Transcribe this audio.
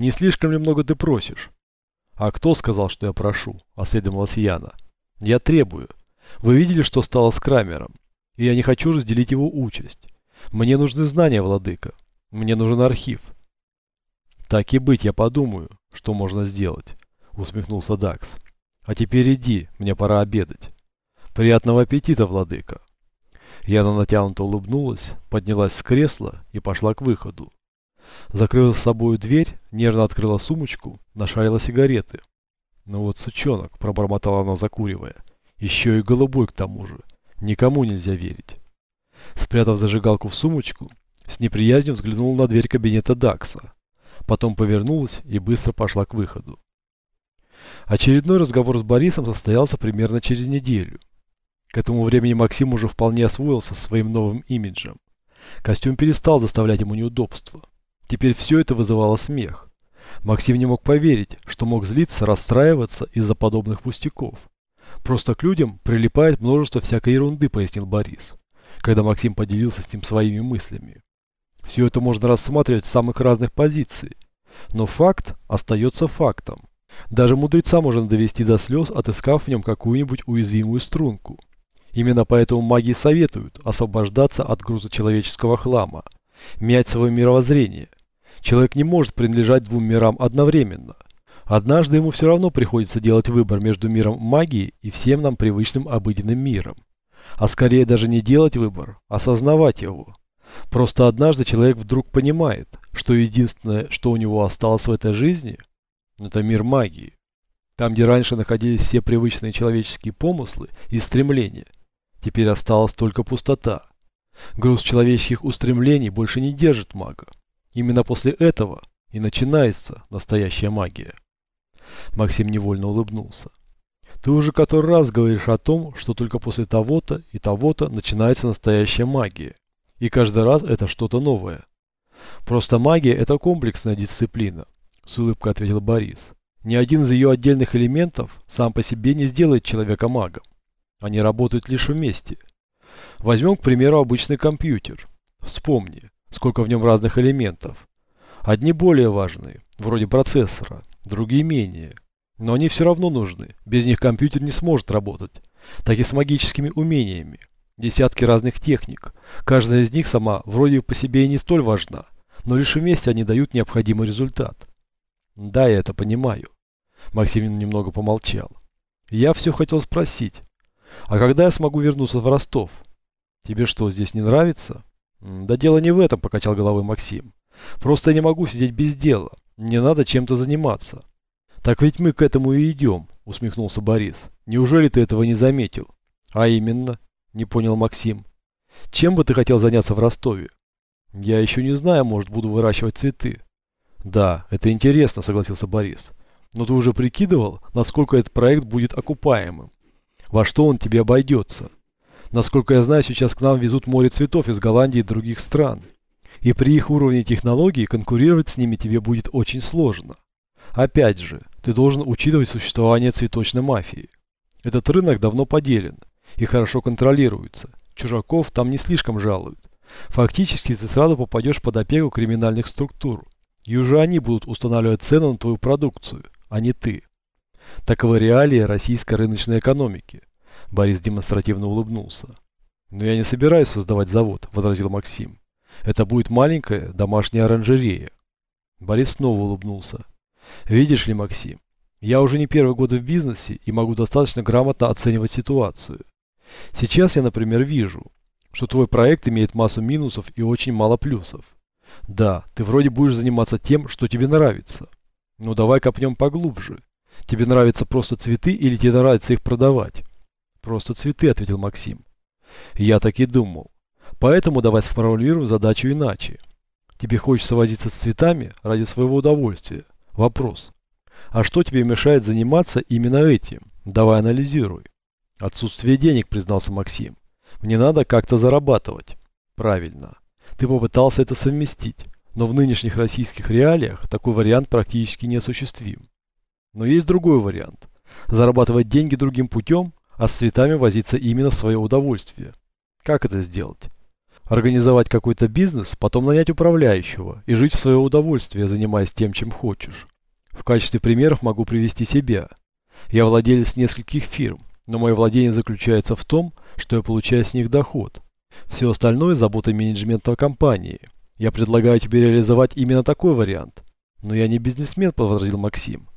Не слишком ли много ты просишь? А кто сказал, что я прошу? Осведомилась Яна. Я требую. Вы видели, что стало с Крамером? И я не хочу разделить его участь. Мне нужны знания, владыка. Мне нужен архив. Так и быть, я подумаю, что можно сделать, усмехнулся Дакс. А теперь иди, мне пора обедать. Приятного аппетита, владыка. Яна натянуто улыбнулась, поднялась с кресла и пошла к выходу. Закрыла с собой дверь, нервно открыла сумочку, нашарила сигареты. «Ну вот сучонок», – пробормотала она, закуривая. «Еще и голубой к тому же. Никому нельзя верить». Спрятав зажигалку в сумочку, с неприязнью взглянула на дверь кабинета Дакса. Потом повернулась и быстро пошла к выходу. Очередной разговор с Борисом состоялся примерно через неделю. К этому времени Максим уже вполне освоился со своим новым имиджем. Костюм перестал доставлять ему неудобства. Теперь все это вызывало смех. Максим не мог поверить, что мог злиться, расстраиваться из-за подобных пустяков. Просто к людям прилипает множество всякой ерунды, пояснил Борис, когда Максим поделился с ним своими мыслями. Все это можно рассматривать с самых разных позиций, но факт остается фактом. Даже мудреца можно довести до слез, отыскав в нем какую-нибудь уязвимую струнку. Именно поэтому маги советуют освобождаться от груза человеческого хлама, менять свое мировоззрение. Человек не может принадлежать двум мирам одновременно. Однажды ему все равно приходится делать выбор между миром магии и всем нам привычным обыденным миром. А скорее даже не делать выбор, а осознавать его. Просто однажды человек вдруг понимает, что единственное, что у него осталось в этой жизни, это мир магии. Там, где раньше находились все привычные человеческие помыслы и стремления – Теперь осталась только пустота. Груз человеческих устремлений больше не держит мага. Именно после этого и начинается настоящая магия. Максим невольно улыбнулся. Ты уже который раз говоришь о том, что только после того-то и того-то начинается настоящая магия. И каждый раз это что-то новое. Просто магия – это комплексная дисциплина, с улыбкой ответил Борис. Ни один из ее отдельных элементов сам по себе не сделает человека магом. Они работают лишь вместе. Возьмем, к примеру, обычный компьютер. Вспомни, сколько в нем разных элементов. Одни более важные, вроде процессора, другие менее. Но они все равно нужны. Без них компьютер не сможет работать. Так и с магическими умениями. Десятки разных техник. Каждая из них сама вроде по себе и не столь важна. Но лишь вместе они дают необходимый результат. Да, я это понимаю. Максим немного помолчал. Я все хотел спросить. А когда я смогу вернуться в Ростов? Тебе что, здесь не нравится? Да дело не в этом, покачал головой Максим. Просто не могу сидеть без дела. Мне надо чем-то заниматься. Так ведь мы к этому и идем, усмехнулся Борис. Неужели ты этого не заметил? А именно, не понял Максим. Чем бы ты хотел заняться в Ростове? Я еще не знаю, может буду выращивать цветы. Да, это интересно, согласился Борис. Но ты уже прикидывал, насколько этот проект будет окупаемым? во что он тебе обойдется. Насколько я знаю, сейчас к нам везут море цветов из Голландии и других стран. И при их уровне технологий конкурировать с ними тебе будет очень сложно. Опять же, ты должен учитывать существование цветочной мафии. Этот рынок давно поделен и хорошо контролируется. Чужаков там не слишком жалуют. Фактически ты сразу попадешь под опеку криминальных структур. И уже они будут устанавливать цену на твою продукцию, а не ты. Таковы реалии российской рыночной экономики. Борис демонстративно улыбнулся. «Но я не собираюсь создавать завод», – возразил Максим. «Это будет маленькая домашняя оранжерея». Борис снова улыбнулся. «Видишь ли, Максим, я уже не первый год в бизнесе и могу достаточно грамотно оценивать ситуацию. Сейчас я, например, вижу, что твой проект имеет массу минусов и очень мало плюсов. Да, ты вроде будешь заниматься тем, что тебе нравится. Но давай копнем поглубже. Тебе нравятся просто цветы или тебе нравится их продавать? Просто цветы, ответил Максим. Я так и думал. Поэтому давай сформулируем задачу иначе. Тебе хочется возиться с цветами ради своего удовольствия. Вопрос. А что тебе мешает заниматься именно этим? Давай анализируй. Отсутствие денег, признался Максим. Мне надо как-то зарабатывать. Правильно. Ты попытался это совместить. Но в нынешних российских реалиях такой вариант практически неосуществим. Но есть другой вариант. Зарабатывать деньги другим путем, а с цветами возиться именно в свое удовольствие. Как это сделать? Организовать какой-то бизнес, потом нанять управляющего и жить в свое удовольствие, занимаясь тем, чем хочешь. В качестве примеров могу привести себя. Я владелец нескольких фирм, но мое владение заключается в том, что я получаю с них доход. Все остальное – забота менеджмента компании. Я предлагаю тебе реализовать именно такой вариант. Но я не бизнесмен, возразил Максим.